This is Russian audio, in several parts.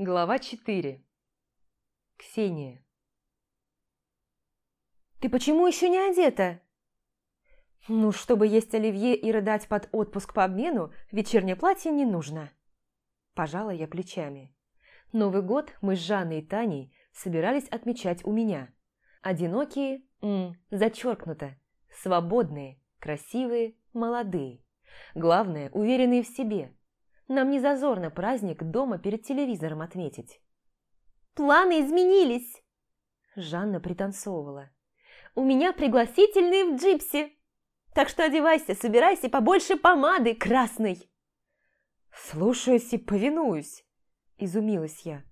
Глава 4. Ксения. «Ты почему еще не одета?» «Ну, чтобы есть оливье и рыдать под отпуск по обмену, вечернее платье не нужно». Пожала я плечами. Новый год мы с Жанной и Таней собирались отмечать у меня. Одинокие, м, зачеркнуто, свободные, красивые, молодые. Главное, уверенные в себе – нам не зазорно праздник дома перед телевизором отметить. «Планы изменились!» Жанна пританцовывала. «У меня пригласительные в джипсе, так что одевайся, собирайся побольше помады красной!» «Слушаюсь и повинуюсь!» – изумилась я.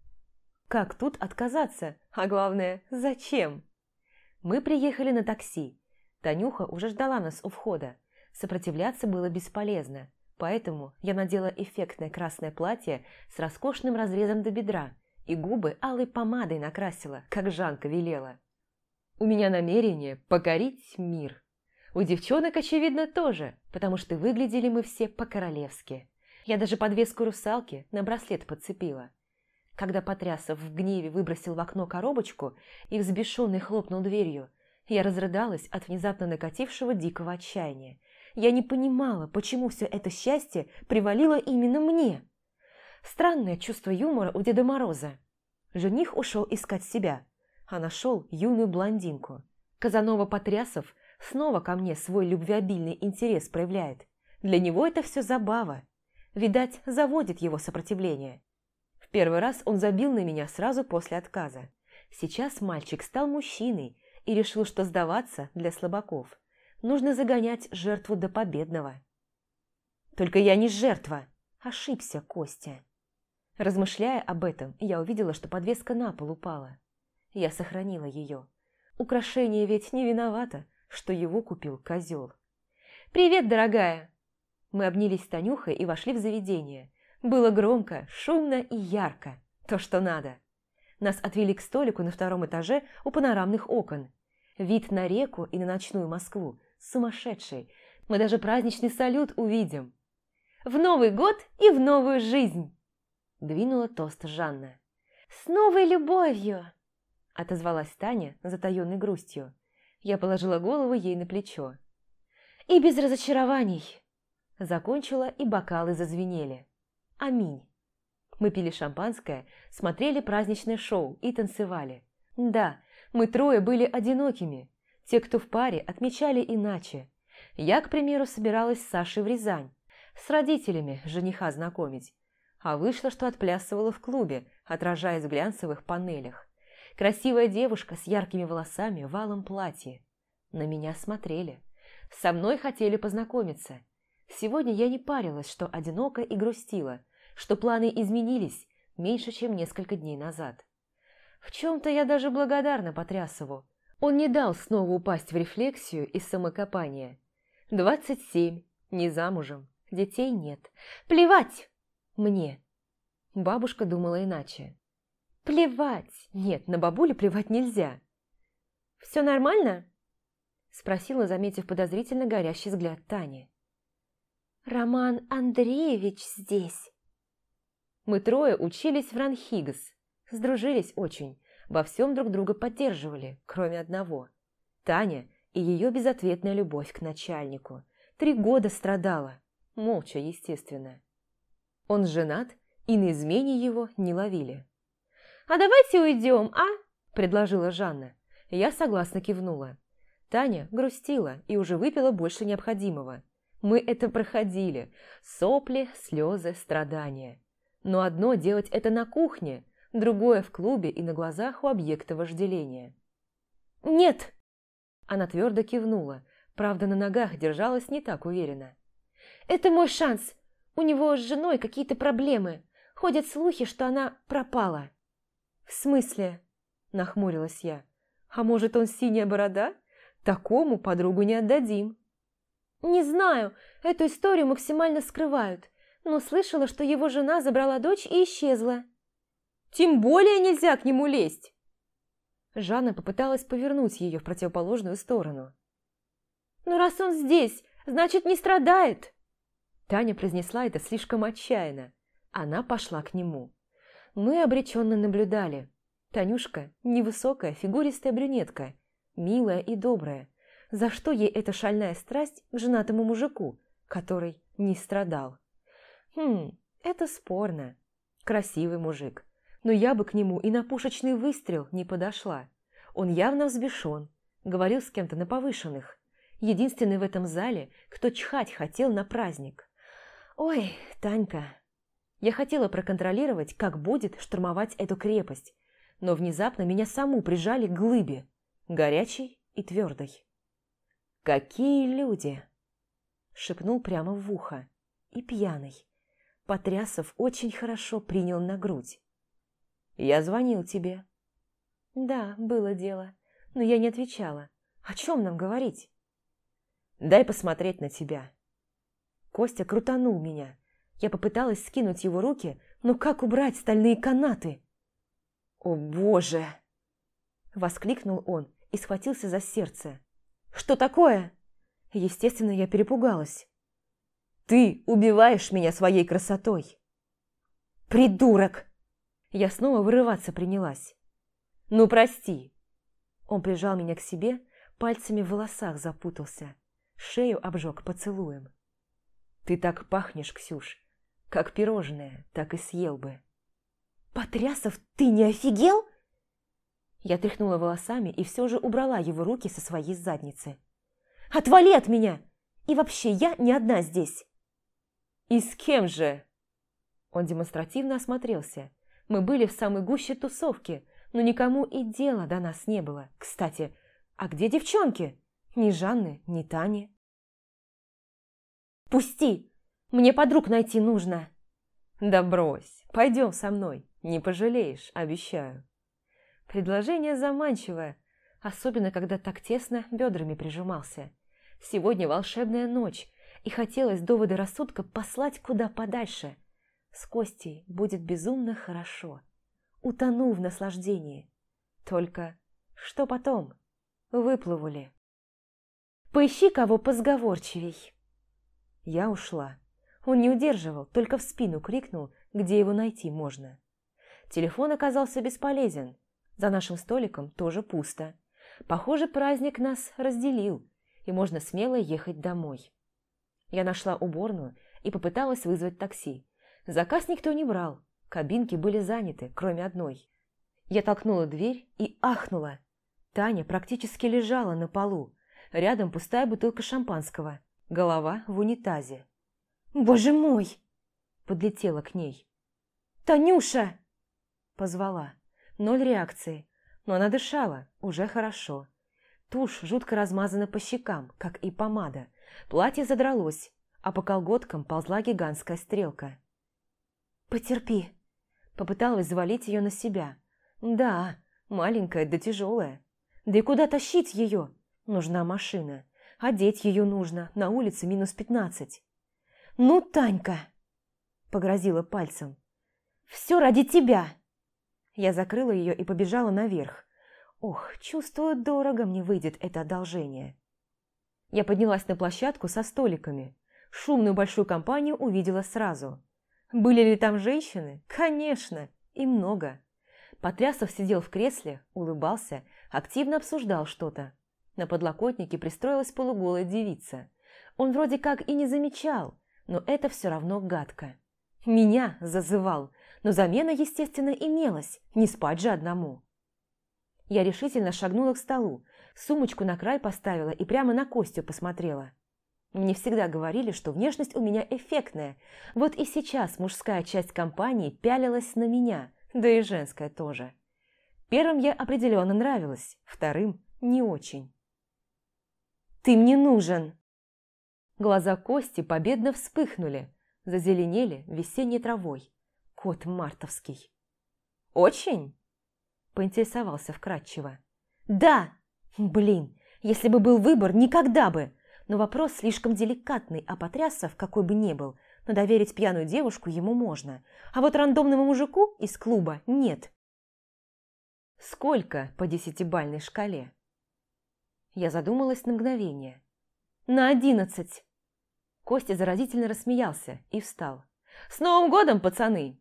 «Как тут отказаться? А главное, зачем?» Мы приехали на такси. Танюха уже ждала нас у входа. Сопротивляться было бесполезно. Поэтому я надела эффектное красное платье с роскошным разрезом до бедра и губы алой помадой накрасила, как Жанка велела. У меня намерение покорить мир. У девчонок, очевидно, тоже, потому что выглядели мы все по-королевски. Я даже подвеску русалки на браслет подцепила. Когда Потрясов в гневе выбросил в окно коробочку и взбешенный хлопнул дверью, я разрыдалась от внезапно накатившего дикого отчаяния я не понимала, почему все это счастье привалило именно мне. Странное чувство юмора у Деда Мороза. Жених ушел искать себя, а нашел юную блондинку. Казанова Потрясов снова ко мне свой любвеобильный интерес проявляет. Для него это все забава. Видать, заводит его сопротивление. В первый раз он забил на меня сразу после отказа. Сейчас мальчик стал мужчиной и решил, что сдаваться для слабаков – Нужно загонять жертву до победного. Только я не жертва. Ошибся, Костя. Размышляя об этом, я увидела, что подвеска на пол упала. Я сохранила ее. Украшение ведь не виновато, что его купил козел. «Привет, дорогая!» Мы обнялись с Танюхой и вошли в заведение. Было громко, шумно и ярко. То, что надо. Нас отвели к столику на втором этаже у панорамных окон. Вид на реку и на ночную Москву сумасшедший. Мы даже праздничный салют увидим. В Новый год и в новую жизнь!» Двинула тост Жанна. «С новой любовью!» Отозвалась Таня затаенной грустью. Я положила голову ей на плечо. «И без разочарований!» Закончила, и бокалы зазвенели. Аминь. Мы пили шампанское, смотрели праздничное шоу и танцевали. Да, мы трое были одинокими, те, кто в паре, отмечали иначе. Я, к примеру, собиралась с Сашей в Рязань, с родителями жениха знакомить. А вышло, что отплясывала в клубе, отражаясь в глянцевых панелях. Красивая девушка с яркими волосами в алом платье. На меня смотрели. Со мной хотели познакомиться. Сегодня я не парилась, что одиноко и грустила, что планы изменились меньше, чем несколько дней назад. В чем-то я даже благодарна Потрясову. Он не дал снова упасть в рефлексию и самокопание. Двадцать семь, не замужем, детей нет. Плевать мне. Бабушка думала иначе. Плевать. Нет, на бабулю плевать нельзя. «Все нормально?» Спросила, заметив подозрительно горящий взгляд Тани. «Роман Андреевич здесь». Мы трое учились в Ранхигас, сдружились очень, во всем друг друга поддерживали, кроме одного. Таня и ее безответная любовь к начальнику. Три года страдала, молча, естественно. Он женат, и на измене его не ловили. «А давайте уйдем, а?» – предложила Жанна. Я согласно кивнула. Таня грустила и уже выпила больше необходимого. Мы это проходили. Сопли, слезы, страдания. Но одно делать это на кухне – другое в клубе и на глазах у объекта вожделения. «Нет!» Она твердо кивнула, правда, на ногах держалась не так уверенно. «Это мой шанс. У него с женой какие-то проблемы. Ходят слухи, что она пропала». «В смысле?» – нахмурилась я. «А может, он синяя борода? Такому подругу не отдадим». «Не знаю. Эту историю максимально скрывают. Но слышала, что его жена забрала дочь и исчезла». Тем более нельзя к нему лезть!» Жанна попыталась повернуть ее в противоположную сторону. «Ну раз он здесь, значит, не страдает!» Таня произнесла это слишком отчаянно. Она пошла к нему. Мы обреченно наблюдали. Танюшка – невысокая, фигуристая брюнетка, милая и добрая. За что ей эта шальная страсть к женатому мужику, который не страдал? Хм, это спорно. Красивый мужик. Но я бы к нему и на пушечный выстрел не подошла. Он явно взбешен, говорил с кем-то на повышенных. Единственный в этом зале, кто чхать хотел на праздник. Ой, Танька. Я хотела проконтролировать, как будет штурмовать эту крепость, но внезапно меня саму прижали к глыбе, горячей и твердой. «Какие люди!» – шепнул прямо в ухо. И пьяный. Потрясов очень хорошо принял на грудь. «Я звонил тебе». «Да, было дело, но я не отвечала. О чем нам говорить?» «Дай посмотреть на тебя». Костя крутанул меня. Я попыталась скинуть его руки, но как убрать стальные канаты? «О, Боже!» Воскликнул он и схватился за сердце. «Что такое?» Естественно, я перепугалась. «Ты убиваешь меня своей красотой!» «Придурок!» Я снова вырываться принялась. «Ну, прости!» Он прижал меня к себе, пальцами в волосах запутался, шею обжег поцелуем. «Ты так пахнешь, Ксюш, как пирожное, так и съел бы». «Потрясов, ты не офигел?» Я тряхнула волосами и все же убрала его руки со своей задницы. «Отвали от меня! И вообще, я не одна здесь!» «И с кем же?» Он демонстративно осмотрелся. Мы были в самой гуще тусовки, но никому и дела до нас не было. Кстати, а где девчонки? Ни Жанны, ни Тани. «Пусти! Мне подруг найти нужно!» «Да брось, пойдем со мной!» Не пожалеешь, обещаю. Предложение заманчивое, особенно когда так тесно бедрами прижимался. Сегодня волшебная ночь, и хотелось доводы рассудка послать куда подальше. С Костей будет безумно хорошо. Утону в наслаждении. Только что потом? Выплыву ли? Поищи кого позговорчивей. Я ушла. Он не удерживал, только в спину крикнул, где его найти можно. Телефон оказался бесполезен. За нашим столиком тоже пусто. Похоже, праздник нас разделил, и можно смело ехать домой. Я нашла уборную и попыталась вызвать такси. Заказ никто не брал, кабинки были заняты, кроме одной. Я толкнула дверь и ахнула. Таня практически лежала на полу. Рядом пустая бутылка шампанского, голова в унитазе. «Боже мой!» Подлетела к ней. «Танюша!» Позвала. Ноль реакции. Но она дышала, уже хорошо. Тушь жутко размазана по щекам, как и помада. Платье задралось, а по колготкам ползла гигантская стрелка. «Потерпи», — попыталась завалить ее на себя. «Да, маленькая да тяжелая. Да и куда тащить ее? Нужна машина. Одеть ее нужно, на улице минус пятнадцать». «Ну, Танька!» — погрозила пальцем. «Все ради тебя!» Я закрыла ее и побежала наверх. Ох, чувствую, дорого мне выйдет это одолжение. Я поднялась на площадку со столиками. Шумную большую компанию увидела сразу. Были ли там женщины? Конечно, и много. Потрясов сидел в кресле, улыбался, активно обсуждал что-то. На подлокотнике пристроилась полуголая девица. Он вроде как и не замечал, но это все равно гадко. Меня зазывал, но замена, естественно, имелась, не спать же одному. Я решительно шагнула к столу, сумочку на край поставила и прямо на Костю посмотрела. Мне всегда говорили, что внешность у меня эффектная, вот и сейчас мужская часть компании пялилась на меня, да и женская тоже. Первым я определенно нравилась, вторым – не очень. «Ты мне нужен!» Глаза Кости победно вспыхнули, зазеленели весенней травой кот мартовский. «Очень?» – поинтересовался вкратчиво. «Да! Блин, если бы был выбор, никогда бы! Но вопрос слишком деликатный, а Потрясов, какой бы ни был, но доверить пьяную девушку ему можно, а вот рандомному мужику из клуба нет». «Сколько по десятибальной шкале?» Я задумалась на мгновение. «На одиннадцать!» Костя заразительно рассмеялся и встал. «С Новым годом, пацаны!»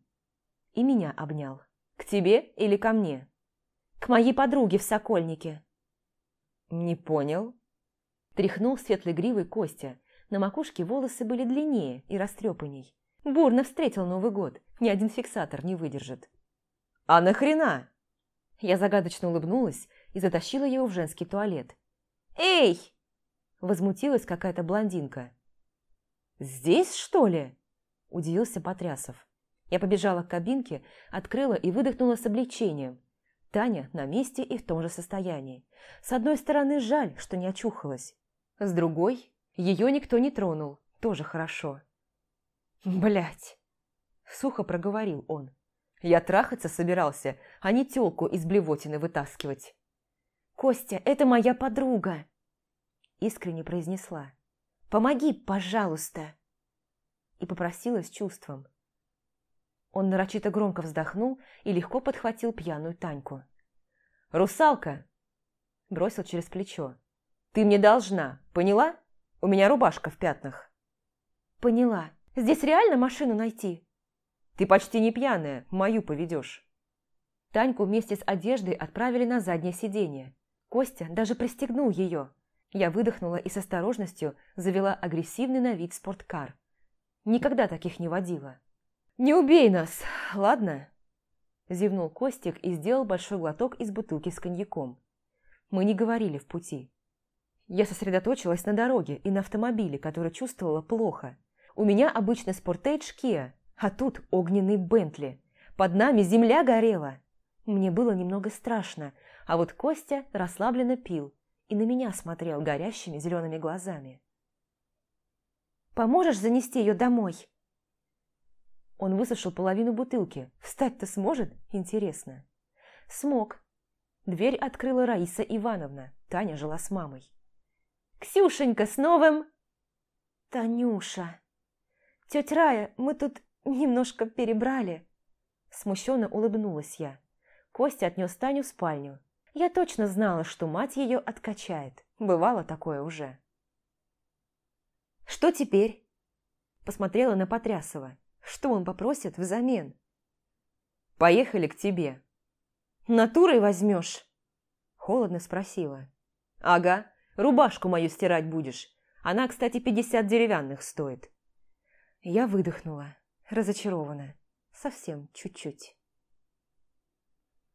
и меня обнял. «К тебе или ко мне?» «К моей подруге в Сокольнике». «Не понял». Тряхнул светлой гривой Костя. На макушке волосы были длиннее и растрепанней. Бурно встретил Новый год, ни один фиксатор не выдержит. «А нахрена?» Я загадочно улыбнулась и затащила его в женский туалет. «Эй!» Возмутилась какая-то блондинка. «Здесь, что ли?» Удивился Потрясов. Я побежала к кабинке, открыла и выдохнула с облегчением. Таня на месте и в том же состоянии. С одной стороны, жаль, что не очухалась. С другой, ее никто не тронул. Тоже хорошо. Блять! Сухо проговорил он. Я трахаться собирался, а не тёлку из блевотины вытаскивать. «Костя, это моя подруга!» Искренне произнесла. «Помоги, пожалуйста!» И попросила с чувством. Он нарочито громко вздохнул и легко подхватил пьяную Таньку. «Русалка!» Бросил через плечо. «Ты мне должна, поняла? У меня рубашка в пятнах». «Поняла. Здесь реально машину найти?» «Ты почти не пьяная, мою поведешь». Таньку вместе с одеждой отправили на заднее сиденье. Костя даже пристегнул ее. Я выдохнула и с осторожностью завела агрессивный на вид спорткар. Никогда таких не водила. «Не убей нас, ладно?» Зевнул Костик и сделал большой глоток из бутылки с коньяком. Мы не говорили в пути. Я сосредоточилась на дороге и на автомобиле, который чувствовала плохо. У меня обычный спортейдж Kia, а тут огненный Бентли. Под нами земля горела. Мне было немного страшно, а вот Костя расслабленно пил и на меня смотрел горящими зелеными глазами. «Поможешь занести ее домой?» Он высушил половину бутылки. Встать-то сможет? Интересно. Смог. Дверь открыла Раиса Ивановна. Таня жила с мамой. «Ксюшенька, с новым...» «Танюша...» «Тетя Рая, мы тут немножко перебрали...» Смущенно улыбнулась я. Костя отнес Таню в спальню. Я точно знала, что мать ее откачает. Бывало такое уже. «Что теперь?» Посмотрела на Потрясова. Что он попросит взамен? «Поехали к тебе». «Натурой возьмешь?» Холодно спросила. «Ага, рубашку мою стирать будешь. Она, кстати, пятьдесят деревянных стоит». Я выдохнула, разочарованно. Совсем чуть-чуть.